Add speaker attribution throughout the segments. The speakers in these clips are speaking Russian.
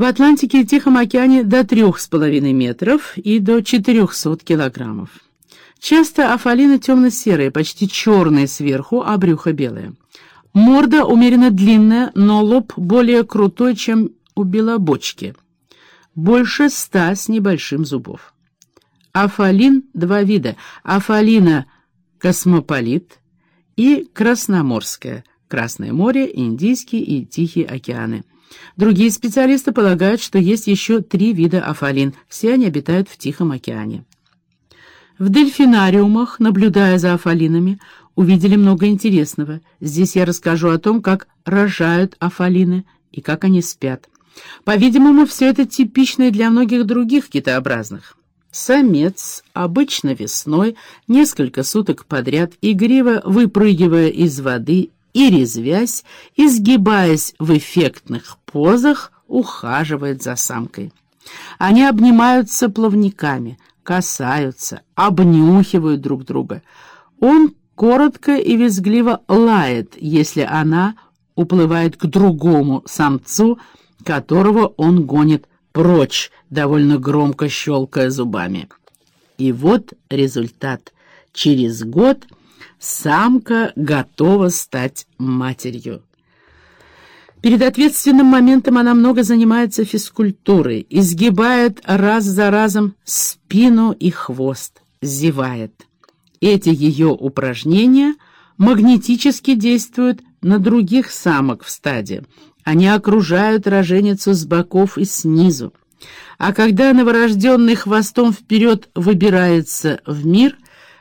Speaker 1: В Атлантике и Тихом океане до 3,5 метров и до 400 килограммов. Часто афалины темно-серые, почти черные сверху, а брюхо белое. Морда умеренно длинная, но лоб более крутой, чем у белобочки. Больше ста с небольшим зубов. Афалин — два вида. Афалина космополит и красноморская. Красное море, Индийский и Тихий океаны. Другие специалисты полагают, что есть еще три вида афалин. Все они обитают в Тихом океане. В дельфинариумах, наблюдая за афалинами, увидели много интересного. Здесь я расскажу о том, как рожают афалины и как они спят. По-видимому, все это типично для многих других китообразных. Самец, обычно весной, несколько суток подряд, игриво выпрыгивая из воды и резвясь, изгибаясь в эффектных позах, ухаживает за самкой. Они обнимаются плавниками, касаются, обнюхивают друг друга. Он коротко и визгливо лает, если она уплывает к другому самцу, которого он гонит прочь, довольно громко щелкая зубами. И вот результат. Через год самка готова стать матерью. Перед ответственным моментом она много занимается физкультурой, изгибает раз за разом спину и хвост, зевает. Эти ее упражнения магнетически действуют на других самок в стаде. Они окружают роженицу с боков и снизу. А когда новорожденный хвостом вперед выбирается в мир,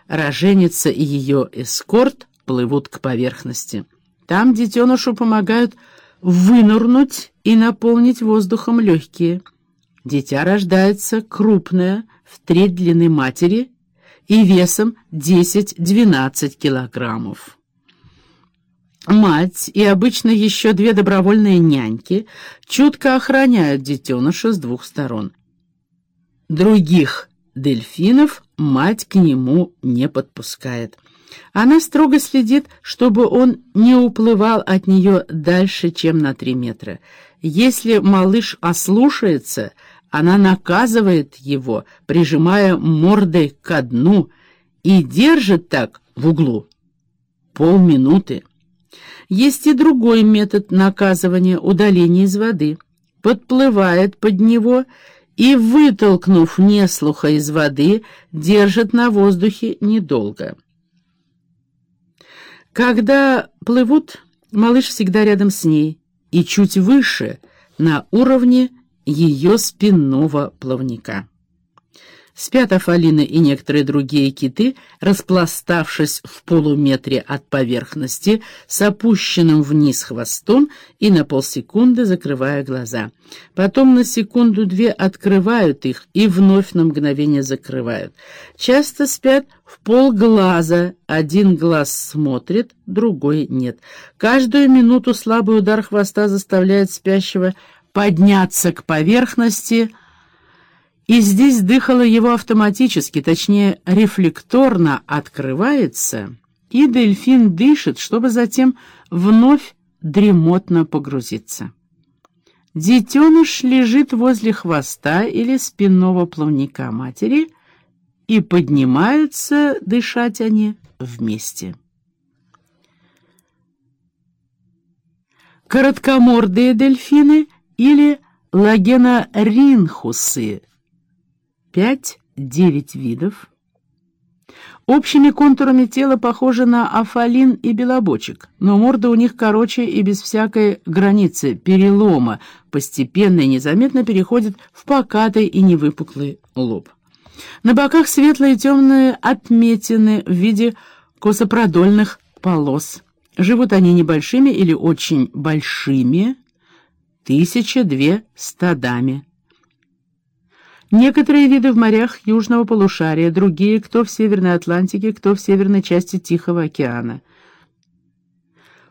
Speaker 1: роженица и ее эскорт плывут к поверхности. Там детенышу помогают вынырнуть и наполнить воздухом легкие. Дитя рождается крупное, в треть длины матери и весом 10-12 килограммов. Мать и обычно еще две добровольные няньки чутко охраняют детеныша с двух сторон. Других дельфинов мать к нему не подпускает. Она строго следит, чтобы он не уплывал от нее дальше, чем на три метра. Если малыш ослушается, она наказывает его, прижимая мордой ко дну, и держит так в углу полминуты. Есть и другой метод наказывания удаления из воды. Подплывает под него и, вытолкнув неслуха из воды, держит на воздухе недолго. Когда плывут, малыш всегда рядом с ней и чуть выше, на уровне ее спинного плавника. Спят Афалины и некоторые другие киты, распластавшись в полуметре от поверхности, с опущенным вниз хвостом и на полсекунды закрывая глаза. Потом на секунду-две открывают их и вновь на мгновение закрывают. Часто спят в полглаза, один глаз смотрит, другой нет. Каждую минуту слабый удар хвоста заставляет спящего подняться к поверхности, и здесь дыхало его автоматически, точнее, рефлекторно открывается, и дельфин дышит, чтобы затем вновь дремотно погрузиться. Детеныш лежит возле хвоста или спинного плавника матери, и поднимаются дышать они вместе. Короткомордые дельфины или лагеноринхусы 5-9 видов. Общими контурами тела похожи на афалин и белобочек, но морда у них короче и без всякой границы, перелома, постепенно и незаметно переходит в покатый и невыпуклый лоб. На боках светлые и темные отметины в виде косопродольных полос. Живут они небольшими или очень большими, тысяча-две стадами. Некоторые виды в морях южного полушария, другие кто в Северной Атлантике, кто в северной части Тихого океана.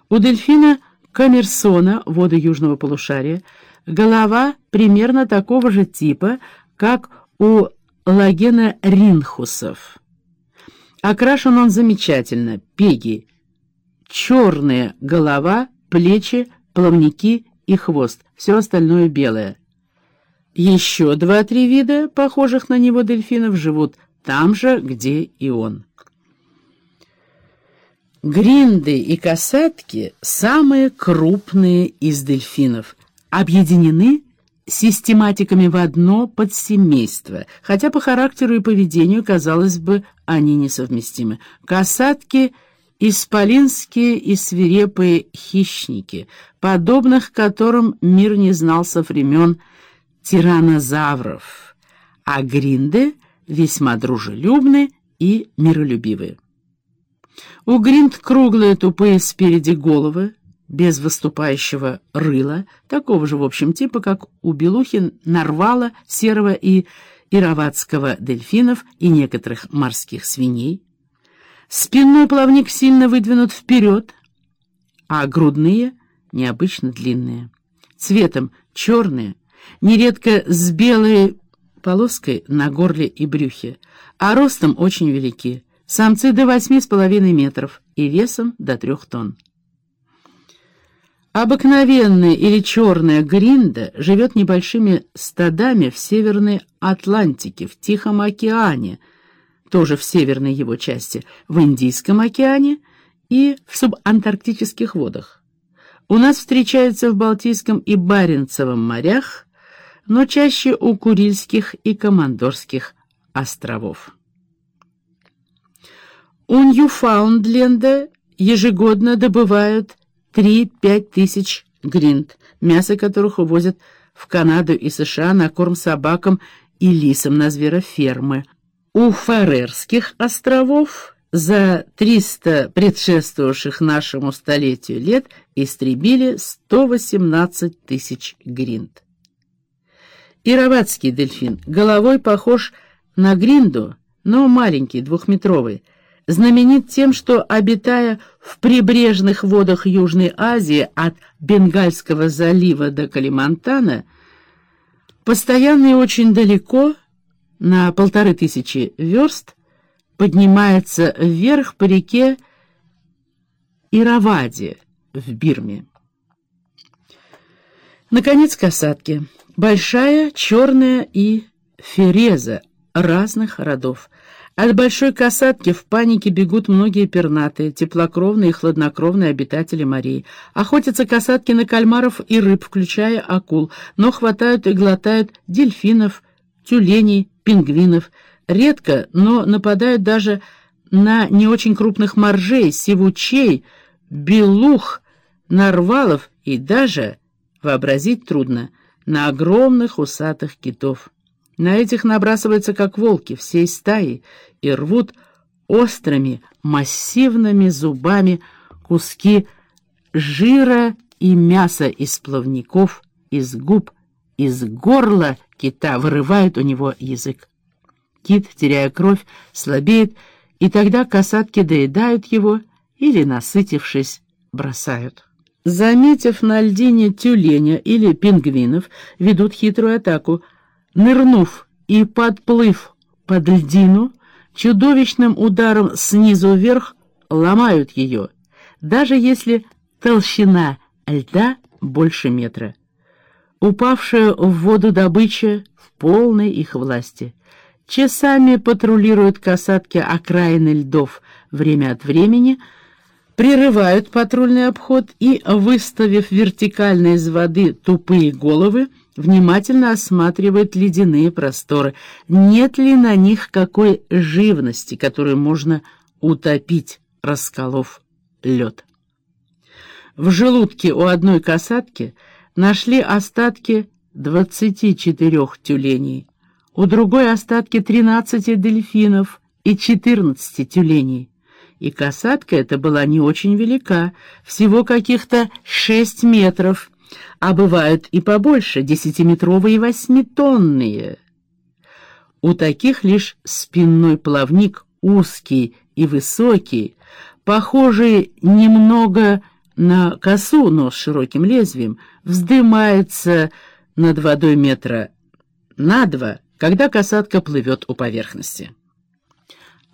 Speaker 1: У дельфина Камерсона, воды южного полушария, голова примерно такого же типа, как у лагена ринхусов. Окрашен он замечательно, пеги. Черная голова, плечи, плавники и хвост, все остальное белое. Еще два-три вида, похожих на него дельфинов, живут там же, где и он. Гринды и касатки – самые крупные из дельфинов, объединены систематиками в одно подсемейство, хотя по характеру и поведению, казалось бы, они несовместимы. Касатки – исполинские и свирепые хищники, подобных которым мир не знал со времен тиранозавров, а гринды весьма дружелюбны и миролюбивы. У гринд круглые тупые спереди головы, без выступающего рыла, такого же, в общем, типа, как у белухи, нарвала, серого и ироватского дельфинов и некоторых морских свиней. Спинной плавник сильно выдвинут вперед, а грудные необычно длинные. Цветом черные, нередко с белой полоской на горле и брюхе, а ростом очень велики. Самцы до восьми с половиной метров и весом до трех тонн. Обыкновенная или черная гринда живет небольшими стадами в Северной Атлантике, в Тихом океане, тоже в северной его части, в Индийском океане и в субантарктических водах. У нас встречается в Балтийском и Баренцевом морях, но чаще у Курильских и Командорских островов. У Ньюфаундленда ежегодно добывают 3-5 тысяч гринд, мясо которых увозят в Канаду и США на корм собакам и лисам на зверофермы. У Фарерских островов за 300 предшествовавших нашему столетию лет истребили 118 тысяч гринд. Ироватский дельфин головой похож на гринду, но маленький, двухметровый, знаменит тем, что, обитая в прибрежных водах Южной Азии от Бенгальского залива до Калимантана, постоянно и очень далеко, на полторы тысячи верст, поднимается вверх по реке Иравади в Бирме. Наконец, касатки. Большая, черная и фереза разных родов. От большой касатки в панике бегут многие пернатые, теплокровные и хладнокровные обитатели морей. Охотятся касатки на кальмаров и рыб, включая акул, но хватают и глотают дельфинов, тюленей, пингвинов. Редко, но нападают даже на не очень крупных моржей, сивучей, белух, нарвалов и даже, вообразить трудно, на огромных усатых китов. На этих набрасываются, как волки, всей стаи, и рвут острыми, массивными зубами куски жира и мяса из плавников, из губ, из горла кита, вырывают у него язык. Кит, теряя кровь, слабеет, и тогда касатки доедают его или, насытившись, бросают. Заметив на льдине тюленя или пингвинов, ведут хитрую атаку — Нырнув и подплыв под льдину, чудовищным ударом снизу вверх ломают ее, даже если толщина льда больше метра. Упавшая в воду добыча в полной их власти. Часами патрулируют касатки окраины льдов время от времени, прерывают патрульный обход и, выставив вертикально из воды тупые головы, внимательно осматривает ледяные просторы. Нет ли на них какой живности, которую можно утопить, расколов лед? В желудке у одной касатки нашли остатки 24 тюленей, у другой остатки 13 дельфинов и 14 тюленей. И касатка эта была не очень велика, всего каких-то 6 метров, а бывают и побольше, десятиметровые и восьмитонные. У таких лишь спинной плавник узкий и высокий, похожий немного на косу, но с широким лезвием, вздымается над водой метра на два, когда касатка плывет у поверхности.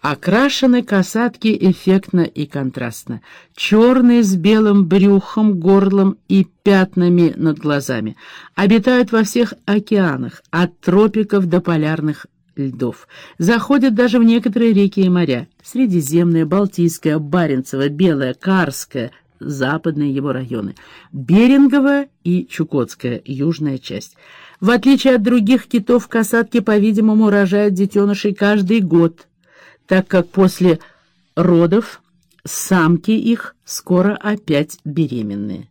Speaker 1: Окрашены касатки эффектно и контрастно. Черные с белым брюхом, горлом и пятнами над глазами. Обитают во всех океанах, от тропиков до полярных льдов. Заходят даже в некоторые реки и моря. Средиземное, Балтийское, Баренцево, Белое, Карское, западные его районы. Беринговая и Чукотская, южная часть. В отличие от других китов, касатки, по-видимому, рожают детенышей каждый год – так как после родов самки их скоро опять беременные.